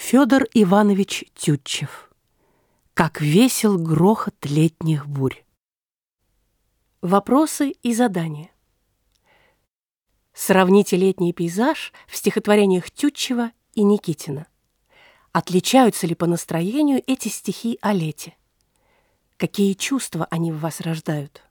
Федор Иванович Тютчев. Как весел грохот летних бурь. Вопросы и задания. Сравните летний пейзаж в стихотворениях Тютчева и Никитина. Отличаются ли по настроению эти стихи о лете? Какие чувства они в вас рождают?